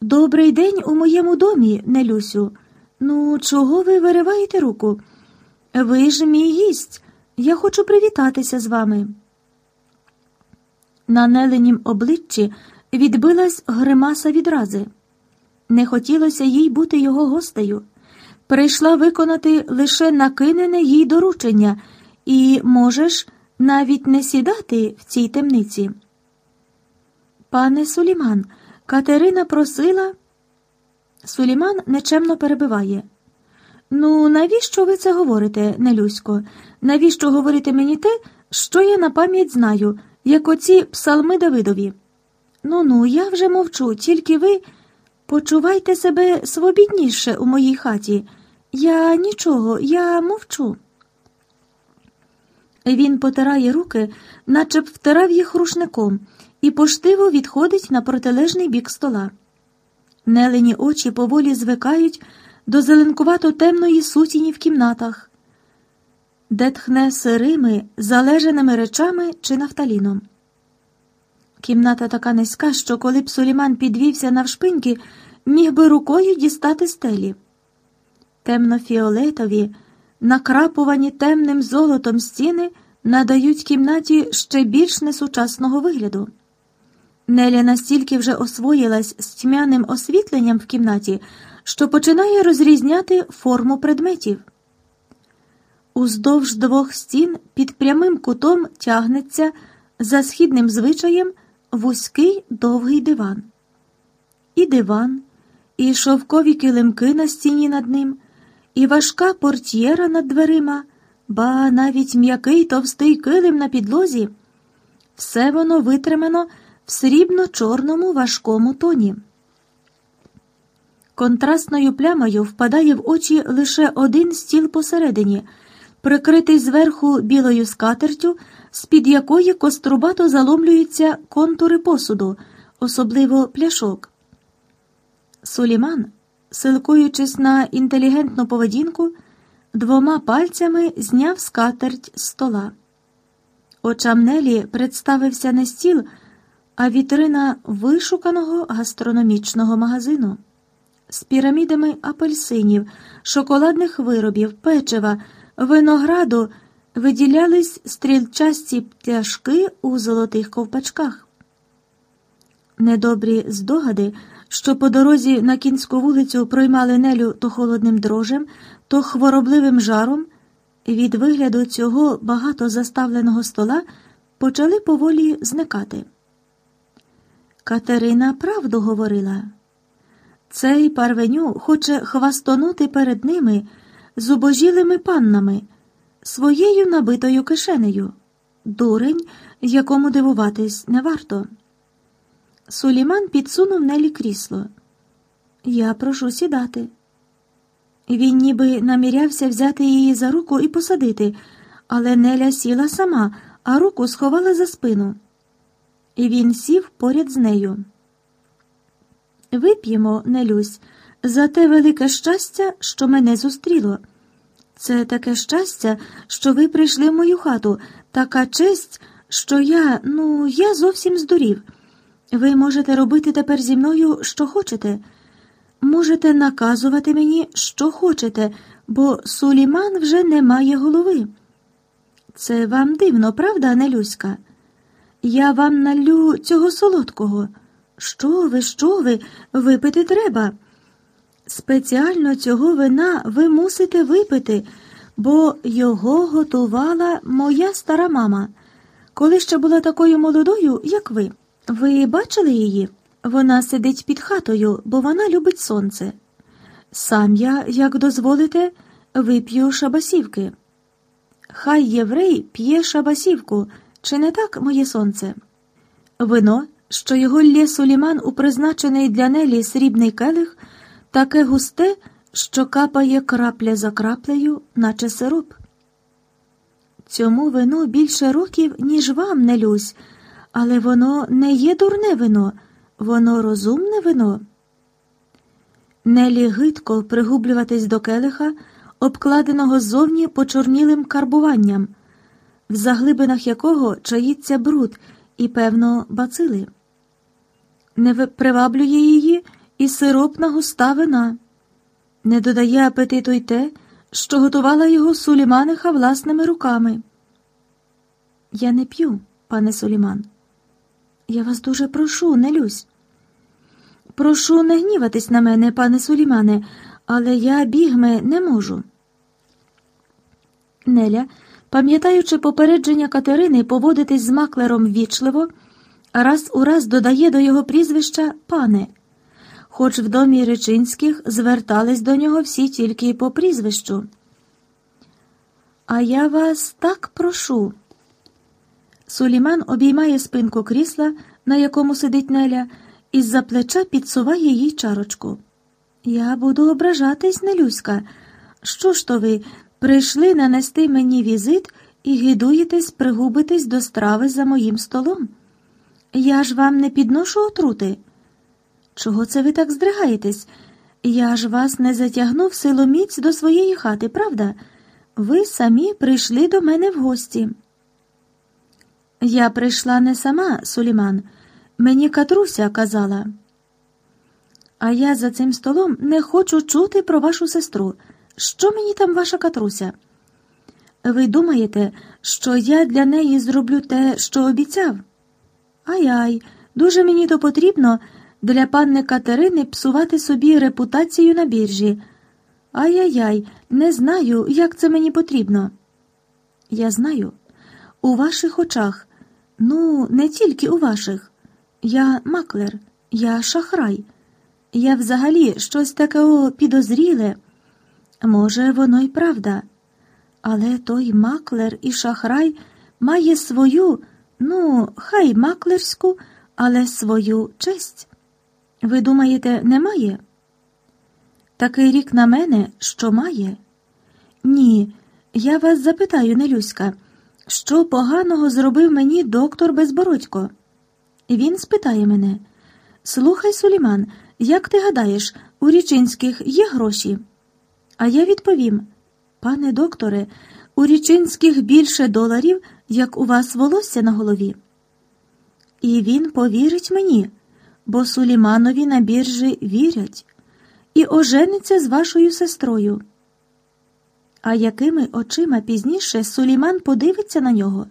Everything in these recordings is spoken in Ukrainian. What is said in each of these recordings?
Добрий день у моєму домі, Нелюсю. Ну, чого ви вириваєте руку? Ви ж мій гість. Я хочу привітатися з вами. На неленім обличчі відбилась гримаса відрази. Не хотілося їй бути його гостею. Прийшла виконати лише накинене їй доручення, і можеш навіть не сідати в цій темниці. Пане Суліман, Катерина просила. Суліман нечемно перебиває. Ну, навіщо ви це говорите, Нелюсько? Навіщо говорити мені те, що я на пам'ять знаю, як оці псалми Давидові? Ну ну, я вже мовчу, тільки ви почувайте себе свобідніше у моїй хаті. Я нічого, я мовчу. Він потирає руки, наче б втирав їх рушником, і поштиво відходить на протилежний бік стола. Нелені очі поволі звикають до зеленкувато темної сутіні в кімнатах, де тхне сирими, залежаними речами чи нафталіном. Кімната така низька, що коли б Суліман підвівся навшпиньки, міг би рукою дістати стелі. Темно-фіолетові, накрапувані темним золотом стіни надають кімнаті ще більш несучасного вигляду. Неля настільки вже освоїлась з тьмяним освітленням в кімнаті, що починає розрізняти форму предметів. Уздовж двох стін під прямим кутом тягнеться за східним звичаєм вузький довгий диван. І диван, і шовкові килимки на стіні над ним, і важка портьєра над дверима, ба навіть м'який товстий килим на підлозі. Все воно витримано в срібно-чорному важкому тоні. Контрастною плямою впадає в очі лише один стіл посередині, прикритий зверху білою скатертю, з-під якої кострубато заломлюються контури посуду, особливо пляшок. Суліман, силкуючись на інтелігентну поведінку, двома пальцями зняв скатерть з стола. Очам Нелі представився не стіл, а вітрина вишуканого гастрономічного магазину з пірамідами апельсинів, шоколадних виробів, печива, винограду виділялись стрільчасті пляшки у золотих ковпачках. Недобрі здогади, що по дорозі на кінську вулицю проймали Нелю то холодним дрожем, то хворобливим жаром, від вигляду цього багато заставленого стола почали поволі зникати. Катерина правду говорила. Цей парвеню хоче хвастонути перед ними зубожілими паннами, своєю набитою кишенею, дурень, якому дивуватись не варто. Суліман підсунув Нелі крісло. Я прошу сідати. Він ніби намірявся взяти її за руку і посадити, але Неля сіла сама, а руку сховала за спину. І він сів поряд з нею. Вип'ємо, Нелюсь, за те велике щастя, що мене зустріло. Це таке щастя, що ви прийшли в мою хату, така честь, що я, ну, я зовсім здурів. Ви можете робити тепер зі мною, що хочете. Можете наказувати мені, що хочете, бо Суліман вже не має голови. Це вам дивно, правда, Нелюська? Я вам налю цього солодкого. Що ви, що ви, випити треба? Спеціально цього вина ви мусите випити, бо його готувала моя стара мама, коли ще була такою молодою, як ви. Ви бачили її? Вона сидить під хатою, бо вона любить сонце. Сам я, як дозволите, вип'ю шабасівки. Хай єврей п'є шабасівку, чи не так, моє сонце? Вино, що його лє Суліман у призначений для Нелі срібний келих, таке густе, що капає крапля за краплею, наче сироп. Цьому вино більше років, ніж вам, Нелюсь, але воно не є дурне вино, воно розумне вино. Нелі гидко пригублюватись до келиха, обкладеного ззовні почорнілим карбуванням, в заглибинах якого чаїться бруд і, певно, бацили. Не приваблює її і сиропна густа вина. Не додає апетиту й те, що готувала його Суліманиха власними руками. Я не п'ю, пане Суліман. Я вас дуже прошу, не люсь. Прошу не гніватись на мене, пане Сулімане, але я бігми не можу. Неля, пам'ятаючи попередження Катерини поводитись з маклером ввічливо, раз у раз додає до його прізвища пане, хоч в домі Речинських звертались до нього всі тільки по прізвищу. А я вас так прошу. Суліман обіймає спинку крісла, на якому сидить Неля, і з-за плеча підсуває їй чарочку. Я буду ображатись, Нелюська. Що ж то ви прийшли нанести мені візит і гидуєтесь пригубитись до страви за моїм столом? Я ж вам не підношу отрути. Чого це ви так здригаєтесь? Я ж вас не затягнув силоміць до своєї хати, правда? Ви самі прийшли до мене в гості. Я прийшла не сама, Суліман. Мені Катруся казала. А я за цим столом не хочу чути про вашу сестру. Що мені там ваша Катруся? Ви думаєте, що я для неї зроблю те, що обіцяв? Ай-ай, дуже мені то потрібно для панни Катерини псувати собі репутацію на біржі. Ай-яй-яй, не знаю, як це мені потрібно. Я знаю, у ваших очах, ну, не тільки у ваших. Я маклер, я шахрай. Я взагалі щось таке підозріле. Може, воно й правда. Але той маклер і шахрай має свою, ну, хай маклерську, але свою честь. Ви думаєте, немає? Такий рік на мене, що має? Ні, я вас запитаю, Нелюська, що поганого зробив мені доктор Безбородько? Він спитає мене Слухай, Суліман, як ти гадаєш, у Річинських є гроші? А я відповім пане докторе, у Річинських більше доларів, як у вас волосся на голові. І він повірить мені, бо Суліманові на біржі вірять і ожениться з вашою сестрою. А якими очима пізніше Суліман подивиться на нього?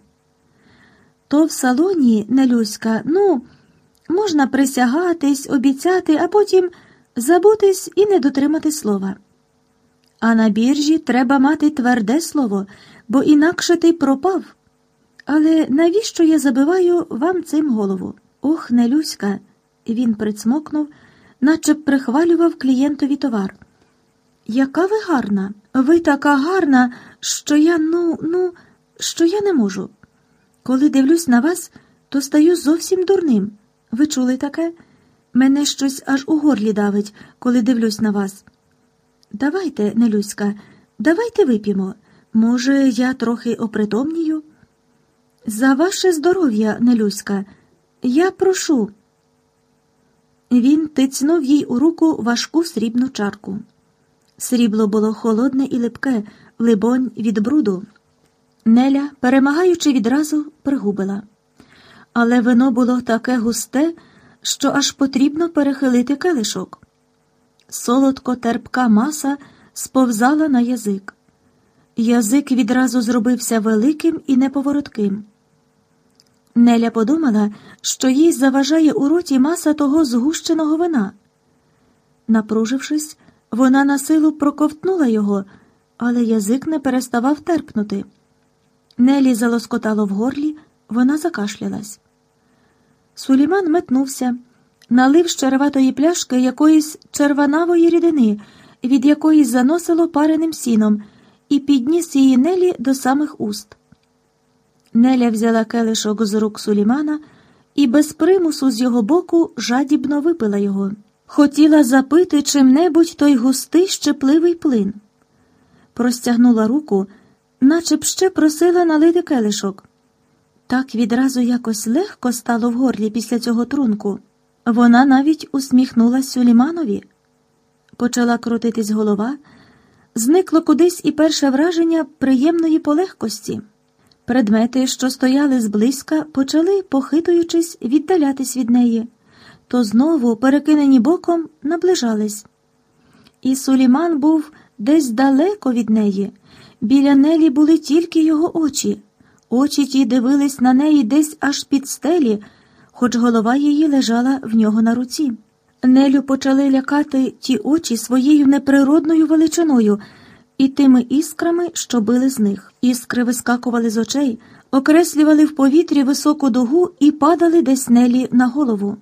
То в салоні, Нелюська, ну, можна присягатись, обіцяти, а потім забутись і не дотримати слова. А на біржі треба мати тверде слово, бо інакше ти пропав. Але навіщо я забиваю вам цим голову? Ох, Нелюська, він прицмокнув наче б прихвалював клієнтові товар. Яка ви гарна? Ви така гарна, що я, ну, ну, що я не можу. Коли дивлюсь на вас, то стаю зовсім дурним. Ви чули таке? Мене щось аж у горлі давить, коли дивлюсь на вас. Давайте, Нелюська, давайте вип'ємо. Може, я трохи опритомнію? За ваше здоров'я, Нелюська, я прошу. Він тицнув їй у руку важку срібну чарку. Срібло було холодне і липке, либонь, від бруду. Неля, перемагаючи відразу, пригубила. Але вино було таке густе, що аж потрібно перехилити келишок. Солодко терпка маса сповзала на язик. Язик відразу зробився великим і неповоротким. Неля подумала, що їй заважає у роті маса того згущеного вина. Напружившись, вона на силу проковтнула його, але язик не переставав терпнути. Нелі залоскотало в горлі, вона закашлялась. Суліман метнувся, налив з черватої пляшки якоїсь червонавої рідини, від якої заносило пареним сіном, і підніс її Нелі до самих уст. Неля взяла келишок з рук Сулімана і без примусу з його боку жадібно випила його. Хотіла запити чим-небудь той густий щепливий плин. Простягнула руку, наче б ще просила налити келишок. Так відразу якось легко стало в горлі після цього трунку. Вона навіть усміхнулась Суліманові. Почала крутитись голова, зникло кудись і перше враження приємної полегкості. Предмети, що стояли зблизька, почали, похитуючись, віддалятись від неї, то знову, перекинені боком, наближались. І Суліман був десь далеко від неї. Біля Нелі були тільки його очі. Очі ті дивились на неї десь аж під стелі, хоч голова її лежала в нього на руці. Нелю почали лякати ті очі своєю неприродною величиною і тими іскрами, що били з них. Іскри вискакували з очей, окреслювали в повітрі високу дугу і падали десь Нелі на голову.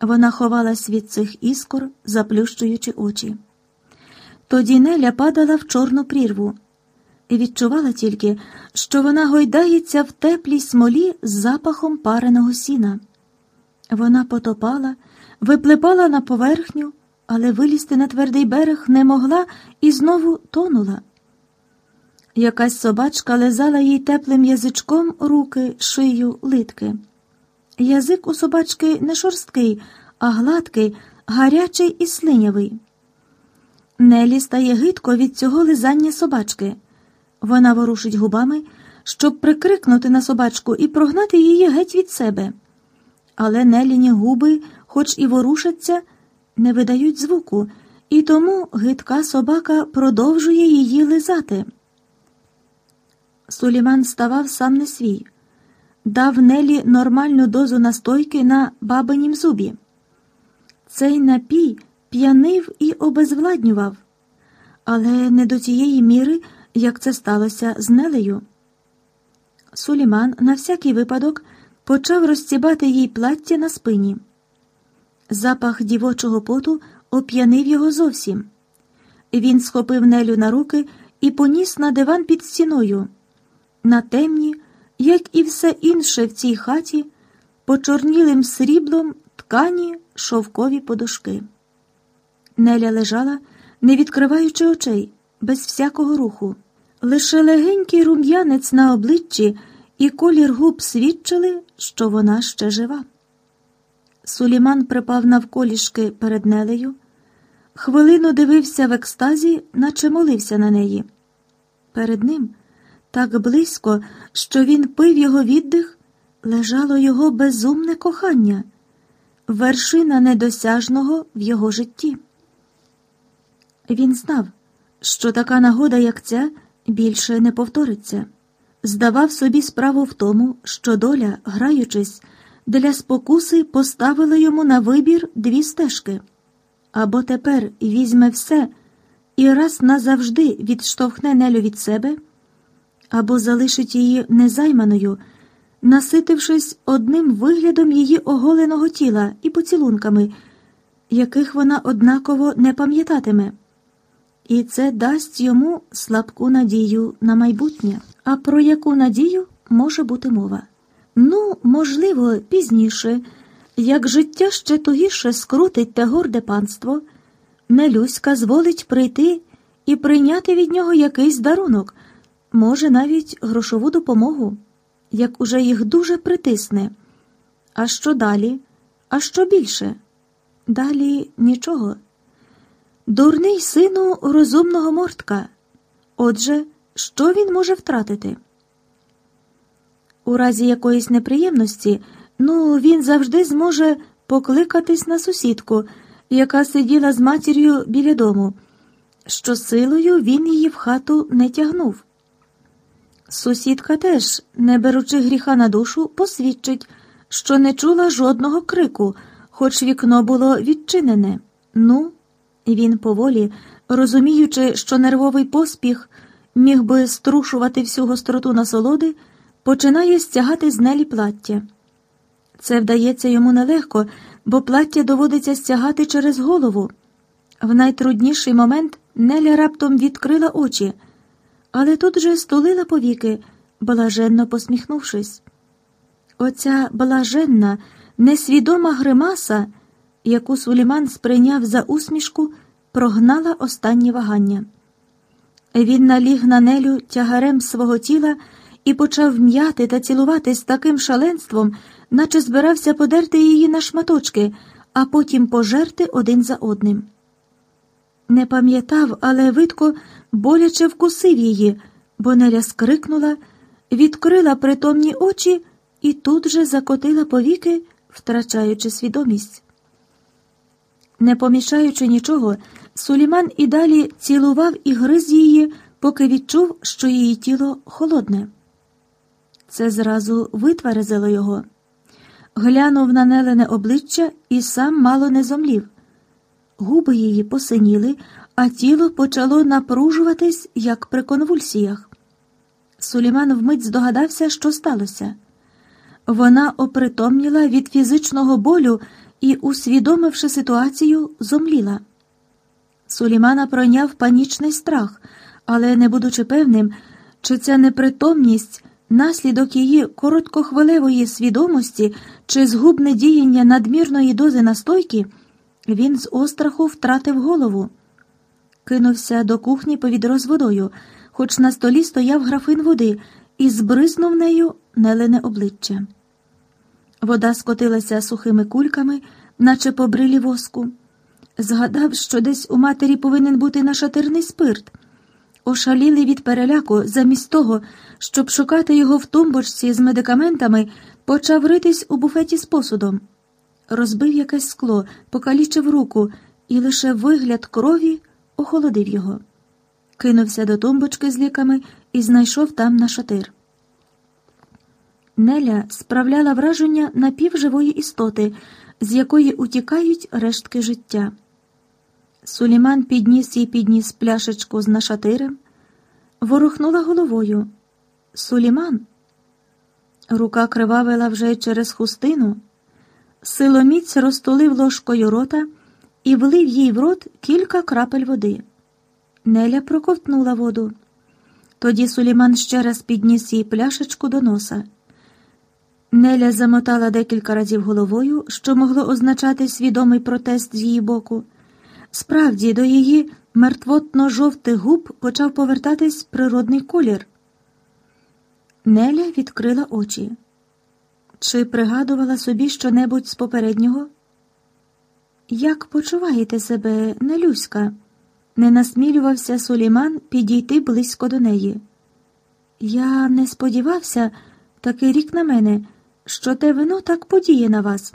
Вона ховалась від цих іскор, заплющуючи очі. Тоді Неля падала в чорну прірву відчувала тільки, що вона гойдається в теплій смолі з запахом пареного сіна. Вона потопала, виплипала на поверхню, але вилізти на твердий берег не могла і знову тонула. Якась собачка лизала їй теплим язичком руки, шию, литки. Язик у собачки не шорсткий, а гладкий, гарячий і слинявий. Нелі стає гидко від цього лизання собачки. Вона ворушить губами, щоб прикрикнути на собачку і прогнати її геть від себе. Але Неліні губи, хоч і ворушаться, не видають звуку, і тому гидка собака продовжує її лизати. Суліман ставав сам не свій, дав Нелі нормальну дозу настойки на бабинім зубі. Цей напій п'янив і обезвладнював, але не до тієї міри, як це сталося з Нелею. Суліман на всякий випадок почав розцібати їй плаття на спині. Запах дівочого поту оп'янив його зовсім. Він схопив Нелю на руки і поніс на диван під стіною. На темні, як і все інше в цій хаті, почорнілим сріблом ткані шовкові подушки. Неля лежала, не відкриваючи очей, без всякого руху. Лише легенький рум'янець на обличчі і колір губ свідчили, що вона ще жива. Суліман припав навколішки перед Нелею, хвилину дивився в екстазі, наче молився на неї. Перед ним, так близько, що він пив його віддих, лежало його безумне кохання, вершина недосяжного в його житті. Він знав, що така нагода, як ця, більше не повториться. Здавав собі справу в тому, що доля, граючись, для спокуси поставила йому на вибір дві стежки або тепер візьме все і раз назавжди відштовхне Нелю від себе, або залишить її незайманою, наситившись одним виглядом її оголеного тіла і поцілунками, яких вона однаково не пам'ятатиме і це дасть йому слабку надію на майбутнє. А про яку надію може бути мова? Ну, можливо, пізніше, як життя ще тугіше скрутить те горде панство, Нелюська зволить прийти і прийняти від нього якийсь дарунок, може, навіть грошову допомогу, як уже їх дуже притисне. А що далі? А що більше? Далі нічого. Дурний сину розумного мортка. Отже, що він може втратити? У разі якоїсь неприємності, ну, він завжди зможе покликатись на сусідку, яка сиділа з матір'ю біля дому, що силою він її в хату не тягнув. Сусідка теж, не беручи гріха на душу, посвідчить, що не чула жодного крику, хоч вікно було відчинене. Ну, він поволі, розуміючи, що нервовий поспіх міг би струшувати всю гостроту насолоди, починає стягати з нелі плаття. Це вдається йому нелегко, бо плаття доводиться стягати через голову. В найтрудніший момент Неля раптом відкрила очі, але тут же стулила повіки, блаженно посміхнувшись. Оця блаженна, несвідома гримаса яку Суліман сприйняв за усмішку, прогнала останні вагання. Він наліг на нелю тягарем свого тіла і почав м'яти та цілувати з таким шаленством, наче збирався подерти її на шматочки, а потім пожерти один за одним. Не пам'ятав, але видко боляче вкусив її, бо Неля скрикнула, відкрила притомні очі і тут же закотила повіки, втрачаючи свідомість. Не помічаючи нічого, Суліман і далі цілував і гриз її, поки відчув, що її тіло холодне. Це зразу витверезило його. Глянув на нелене обличчя і сам мало не зомлів. Губи її посиніли, а тіло почало напружуватись, як при конвульсіях. Суліман вмить здогадався, що сталося. Вона опритомніла від фізичного болю і, усвідомивши ситуацію, зомліла. Сулімана пройняв панічний страх, але, не будучи певним, чи ця непритомність наслідок її короткохвилевої свідомості чи згубне діяння надмірної дози настойки, він з остраху втратив голову. Кинувся до кухні по відро з водою, хоч на столі стояв графин води, і збризнув нею нелене обличчя. Вода скотилася сухими кульками, наче по брилі воску. Згадав, що десь у матері повинен бути нашатирний спирт. Ошалілий від переляку, замість того, щоб шукати його в тумбочці з медикаментами, почав ритись у буфеті з посудом. Розбив якесь скло, покалічив руку, і лише вигляд крові охолодив його. Кинувся до тумбочки з ліками і знайшов там нашатир. Неля справляла враження напівживої істоти, з якої утікають рештки життя. Суліман підніс їй підніс пляшечку з нашатирем, ворухнула головою. Суліман. Рука кривавила вже через хустину. Силоміць розтулив ложкою рота і влив їй в рот кілька крапель води. Неля проковтнула воду. Тоді Суліман ще раз підніс їй пляшечку до носа. Неля замотала декілька разів головою, що могло означати свідомий протест з її боку. Справді, до її мертвотно жовтих губ почав повертатись природний колір. Неля відкрила очі. Чи пригадувала собі щонебудь з попереднього? Як почуваєте себе, Нелюська? Не насмілювався Суліман підійти близько до неї. Я не сподівався, такий рік на мене, що те вино так подіє на вас.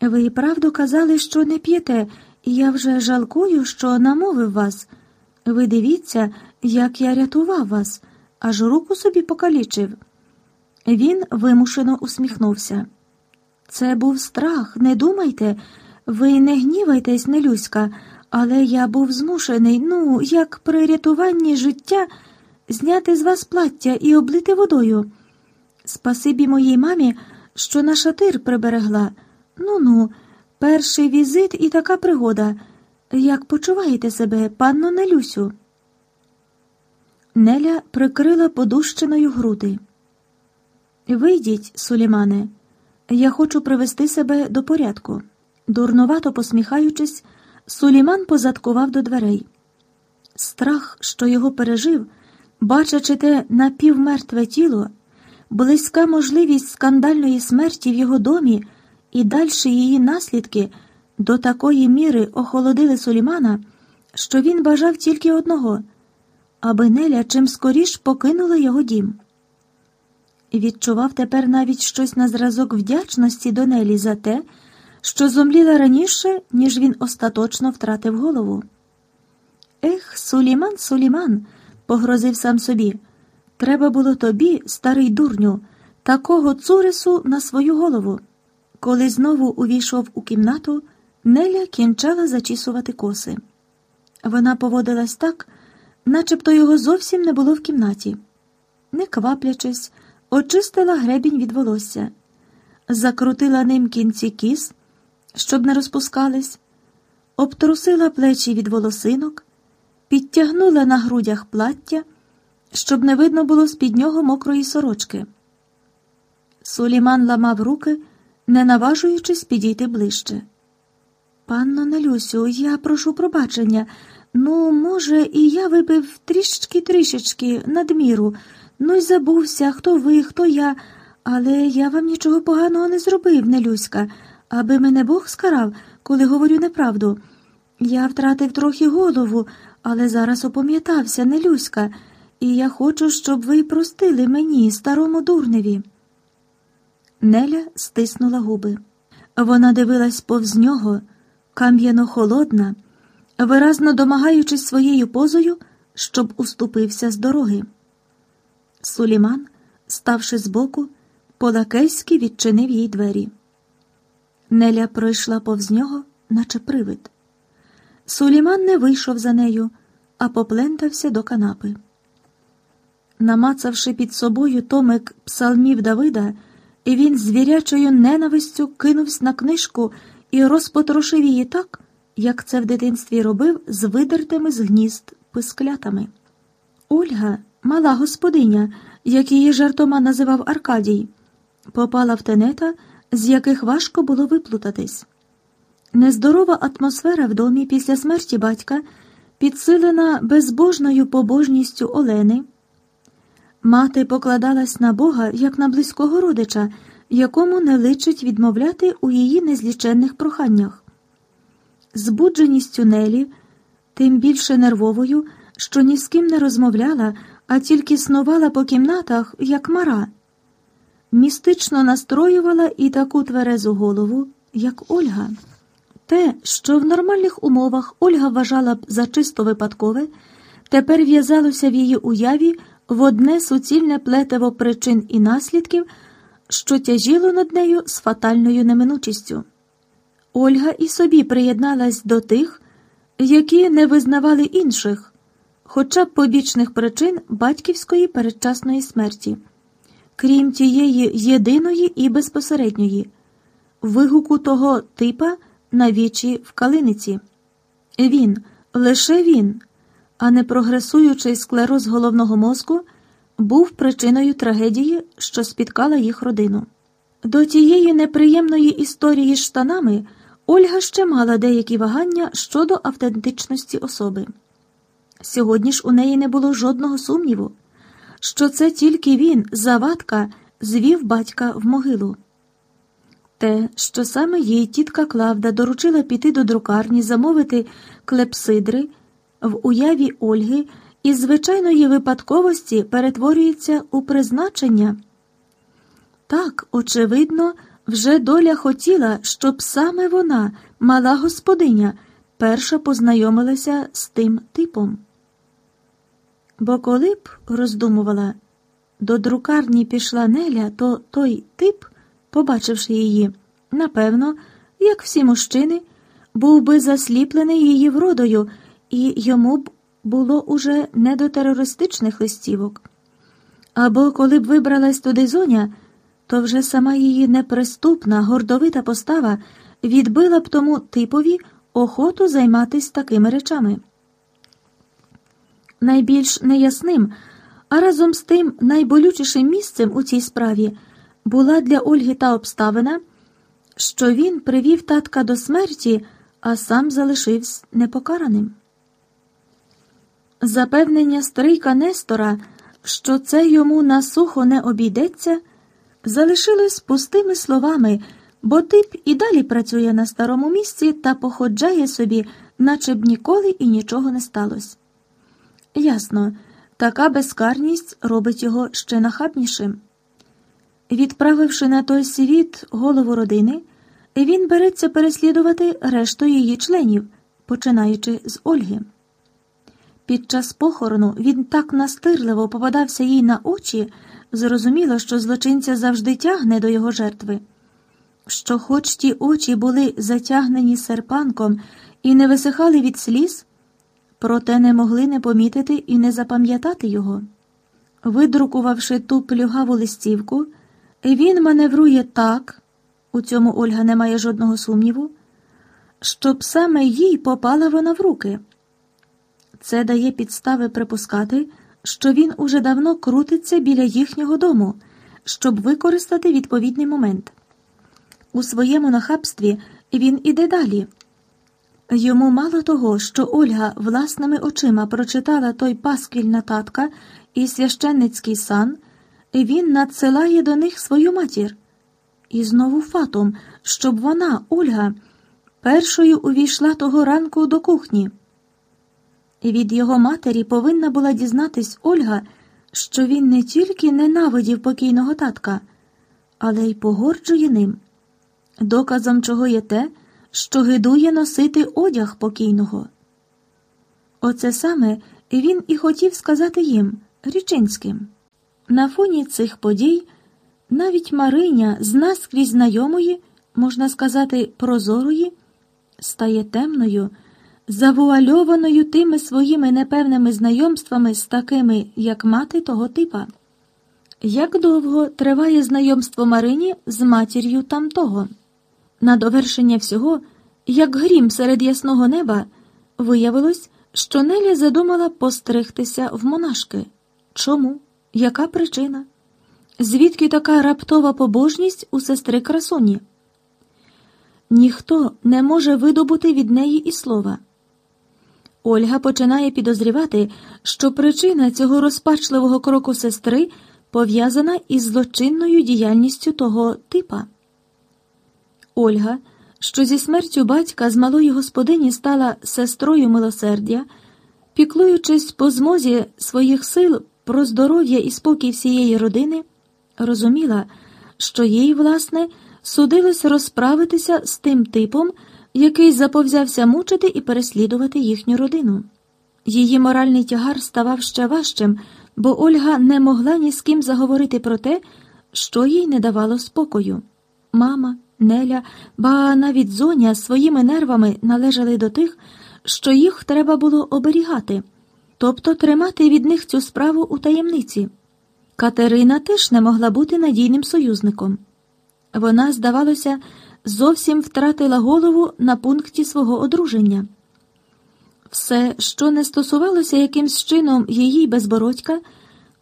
Ви правду казали, що не п'єте, і я вже жалкую, що намовив вас. Ви дивіться, як я рятував вас, аж руку собі покалічив. Він вимушено усміхнувся. Це був страх, не думайте, ви не гнівайтесь, Нелюська, але я був змушений, ну, як при рятуванні життя, зняти з вас плаття і облити водою. Спасибі моїй мамі, що на шатир приберегла. Ну ну, перший візит і така пригода. Як почуваєте себе, панно Нелюсю? Неля прикрила подущиною груди. Вийдіть, Сулімане, я хочу привести себе до порядку. Дурнувато посміхаючись, Суліман позадкував до дверей. Страх, що його пережив, бачачи те напівмертве тіло, близька можливість скандальної смерті в його домі і дальші її наслідки до такої міри охолодили Сулімана, що він бажав тільки одного, аби Неля чим скоріш покинула його дім. Відчував тепер навіть щось на зразок вдячності до Нелі за те, що зомліла раніше, ніж він остаточно втратив голову. Ех, Суліман, Суліман, погрозив сам собі. Треба було тобі, старий дурню, такого цурису на свою голову. Коли знову увійшов у кімнату, Неля кінчала зачісувати коси. Вона поводилась так, начебто його зовсім не було в кімнаті. Не кваплячись, очистила гребінь від волосся, закрутила ним кінці кіс, щоб не розпускались, обтрусила плечі від волосинок, підтягнула на грудях плаття щоб не видно було з-під нього мокрої сорочки. Суліман ламав руки, не наважуючись підійти ближче. Панно Нелюсю, я прошу пробачення. Ну, може, і я випив трішечки трішечки надміру. Ну й забувся, хто ви, хто я, але я вам нічого поганого не зробив, Нелюська, аби мене Бог скарав, коли говорю неправду. Я втратив трохи голову, але зараз опам'ятався, Нелюська і я хочу, щоб ви простили мені, старому дурневі. Неля стиснула губи. Вона дивилась повз нього, кам'яно холодна, виразно домагаючись своєю позою, щоб уступився з дороги. Суліман, ставши збоку, по-лакейськи відчинив їй двері. Неля пройшла повз нього, наче привид. Суліман не вийшов за нею, а поплентався до канапи. Намацавши під собою томик псалмів Давида, він звірячою ненавистю кинувся на книжку і розпотрошив її так, як це в дитинстві робив з видертими з гнізд писклятами. Ольга, мала господиня, як її жартома називав Аркадій, попала в тенета, з яких важко було виплутатись. Нездорова атмосфера в домі після смерті батька, підсилена безбожною побожністю Олени. Мати покладалась на Бога як на близького родича, якому не личить відмовляти у її незліченних проханнях. Збудженістю Нелі, тим більше нервовою, що ні з ким не розмовляла, а тільки снувала по кімнатах, як мара, містично настроювала і таку тверезу голову, як Ольга. Те, що в нормальних умовах Ольга вважала б за чисто випадкове, тепер в'язалося в її уяві в одне суцільне плетиво причин і наслідків, що тяжіло над нею з фатальною неминучістю. Ольга і собі приєдналась до тих, які не визнавали інших, хоча б побічних причин батьківської передчасної смерті, крім тієї єдиної і безпосередньої, вигуку того типа на вічі в калиниці. Він, лише він а не прогресуючий склероз головного мозку, був причиною трагедії, що спіткала їх родину. До тієї неприємної історії з штанами Ольга ще мала деякі вагання щодо автентичності особи. Сьогодні ж у неї не було жодного сумніву, що це тільки він, завадка, звів батька в могилу. Те, що саме їй тітка Клавда доручила піти до друкарні замовити клепсидри в уяві Ольги із звичайної випадковості перетворюється у призначення. Так, очевидно, вже доля хотіла, щоб саме вона, мала господиня, перша познайомилася з тим типом. Бо коли б, роздумувала, до друкарні пішла Неля, то той тип, побачивши її, напевно, як всі мужчини, був би засліплений її вродою і йому б було уже не до терористичних листівок. Або коли б вибралась туди зоня, то вже сама її неприступна, гордовита постава відбила б тому типові охоту займатися такими речами. Найбільш неясним, а разом з тим найболючішим місцем у цій справі була для Ольги та обставина, що він привів татка до смерті, а сам залишився непокараним. Запевнення стрийка Нестора, що це йому на сухо не обійдеться, залишилось пустими словами, бо тип і далі працює на старому місці та походжає собі, наче б ніколи і нічого не сталося. Ясно, така безкарність робить його ще нахабнішим. Відправивши на той світ голову родини, він береться переслідувати решту її членів, починаючи з Ольги. Під час похорону він так настирливо попадався їй на очі, зрозуміло, що злочинця завжди тягне до його жертви. Що, хоч ті очі були затягнені серпанком і не висихали від сліз, проте не могли не помітити і не запам'ятати його. Видрукувавши ту плюгаву листівку, він маневрує так, у цьому Ольга не має жодного сумніву, щоб саме їй попала вона в руки. Це дає підстави припускати, що він уже давно крутиться біля їхнього дому, щоб використати відповідний момент. У своєму нахабстві він іде далі. Йому мало того, що Ольга власними очима прочитала той пасквіль на татка і священницький сан, він надсилає до них свою матір. І знову фатом, щоб вона, Ольга, першою увійшла того ранку до кухні. Від його матері повинна була дізнатись Ольга, що він не тільки ненавидів покійного татка, але й погорджує ним. Доказом чого є те, що гидує носити одяг покійного. Оце саме він і хотів сказати їм, Річинським. На фоні цих подій навіть Мариня з наскрізь знайомої, можна сказати, прозорої, стає темною, завуальованою тими своїми непевними знайомствами з такими, як мати того типа. Як довго триває знайомство Марині з матір'ю тамтого? На довершення всього, як грім серед ясного неба, виявилось, що Неля задумала постригтися в монашки. Чому? Яка причина? Звідки така раптова побожність у сестри красуні? Ніхто не може видобути від неї і слова. Ольга починає підозрівати, що причина цього розпачливого кроку сестри пов'язана із злочинною діяльністю того типа. Ольга, що зі смертю батька з малої господині стала сестрою милосердя, піклуючись по змозі своїх сил про здоров'я і спокій всієї родини, розуміла, що їй, власне, судилось розправитися з тим типом, який заповзявся мучити і переслідувати їхню родину. Її моральний тягар ставав ще важчим, бо Ольга не могла ні з ким заговорити про те, що їй не давало спокою. Мама, Неля, ба навіть зоня своїми нервами належали до тих, що їх треба було оберігати, тобто тримати від них цю справу у таємниці. Катерина теж не могла бути надійним союзником. Вона, здавалося, зовсім втратила голову на пункті свого одруження. Все, що не стосувалося якимсь чином її безбородька,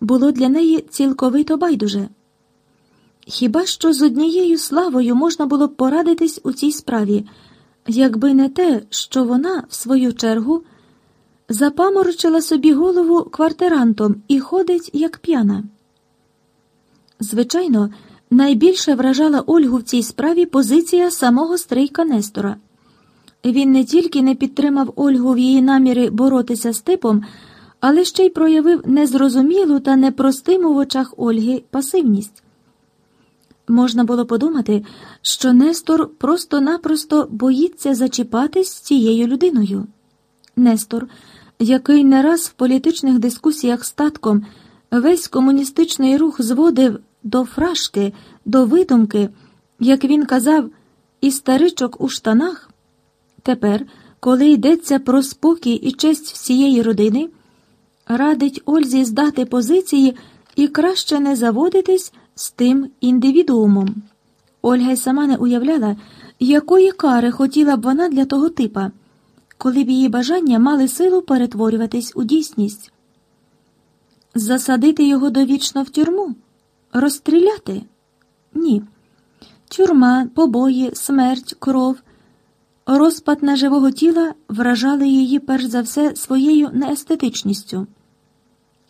було для неї цілковито байдуже. Хіба що з однією славою можна було б порадитись у цій справі, якби не те, що вона, в свою чергу, запаморочила собі голову квартирантом і ходить як п'яна. Звичайно, найбільше вражала Ольгу в цій справі позиція самого стрийка Нестора. Він не тільки не підтримав Ольгу в її наміри боротися з типом, але ще й проявив незрозумілу та непростиму в очах Ольги пасивність. Можна було подумати, що Нестор просто-напросто боїться зачіпатись з цією людиною. Нестор, який не раз в політичних дискусіях з татком весь комуністичний рух зводив до фрашки, до видумки, як він казав, і старичок у штанах, тепер, коли йдеться про спокій і честь всієї родини, радить Ользі здати позиції і краще не заводитись з тим індивідуумом. Ольга й сама не уявляла, якої кари хотіла б вона для того типа, коли б її бажання мали силу перетворюватись у дійсність. Засадити його довічно в тюрму, розстріляти? Ні. Тюрма, побої, смерть, кров, розпад неживого тіла вражали її перш за все своєю неестетичністю.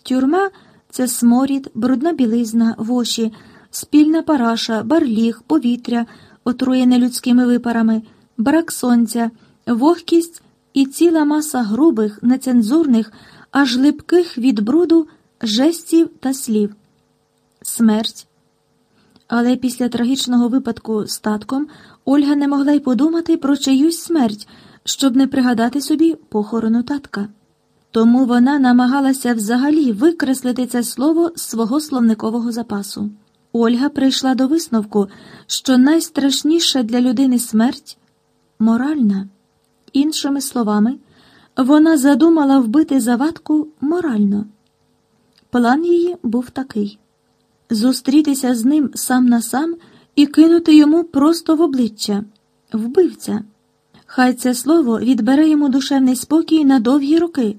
Тюрма це сморід, брудна білизна, воші, спільна параша, барліг, повітря, отруєне людськими випарами, брак сонця, вогкість і ціла маса грубих, нецензурних, аж липких від бруду жестів та слів. Смерть. Але після трагічного випадку з татком Ольга не могла й подумати про чиюсь смерть, щоб не пригадати собі похорону татка. Тому вона намагалася взагалі викреслити це слово з свого словникового запасу. Ольга прийшла до висновку, що найстрашніша для людини смерть моральна. Іншими словами, вона задумала вбити завадку морально. План її був такий зустрітися з ним сам на сам і кинути йому просто в обличчя вбивця. Хай це слово відбере йому душевний спокій на довгі роки.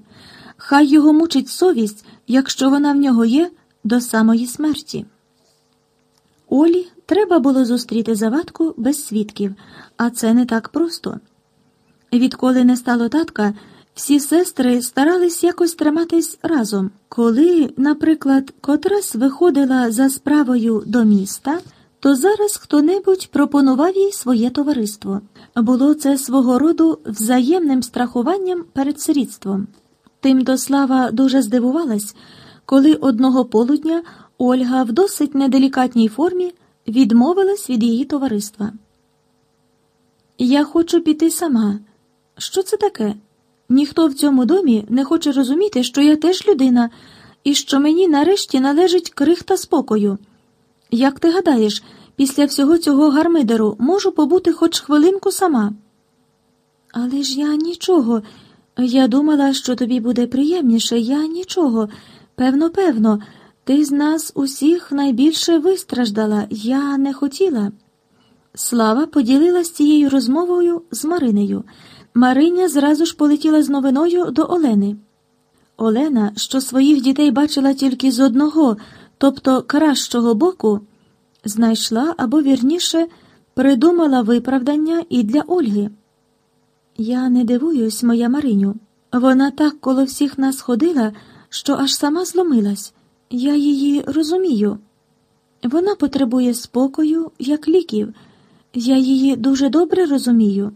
Хай його мучить совість, якщо вона в нього є, до самої смерті. Олі треба було зустріти завадку без свідків, а це не так просто. Відколи не стало татка, всі сестри старались якось триматись разом. Коли, наприклад, котрась виходила за справою до міста, то зараз хто-небудь пропонував їй своє товариство. Було це свого роду взаємним страхуванням перед сирітством. Тимто Слава дуже здивувалась, коли одного полудня Ольга в досить неделікатній формі відмовилась від її товариства. Я хочу піти сама. Що це таке? Ніхто в цьому домі не хоче розуміти, що я теж людина, і що мені нарешті належить крихта спокою. Як ти гадаєш, після всього цього гармидеру можу побути хоч хвилинку сама? Але ж я нічого. Я думала, що тобі буде приємніше, я нічого. Певно, певно, ти з нас усіх найбільше вистраждала, я не хотіла. Слава поділилась цією розмовою з Маринею. Мариня зразу ж полетіла з новиною до Олени. Олена, що своїх дітей бачила тільки з одного, тобто кращого боку, знайшла або вірніше придумала виправдання і для Ольги. Я не дивуюсь, моя Мариню. Вона так коло всіх нас ходила, що аж сама зломилась. Я її розумію. Вона потребує спокою, як ліків. Я її дуже добре розумію.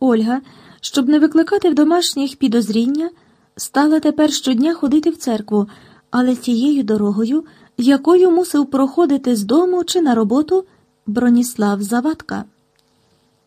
Ольга, щоб не викликати в домашніх підозріння, стала тепер щодня ходити в церкву, але тією дорогою, якою мусив проходити з дому чи на роботу Броніслав Завадка.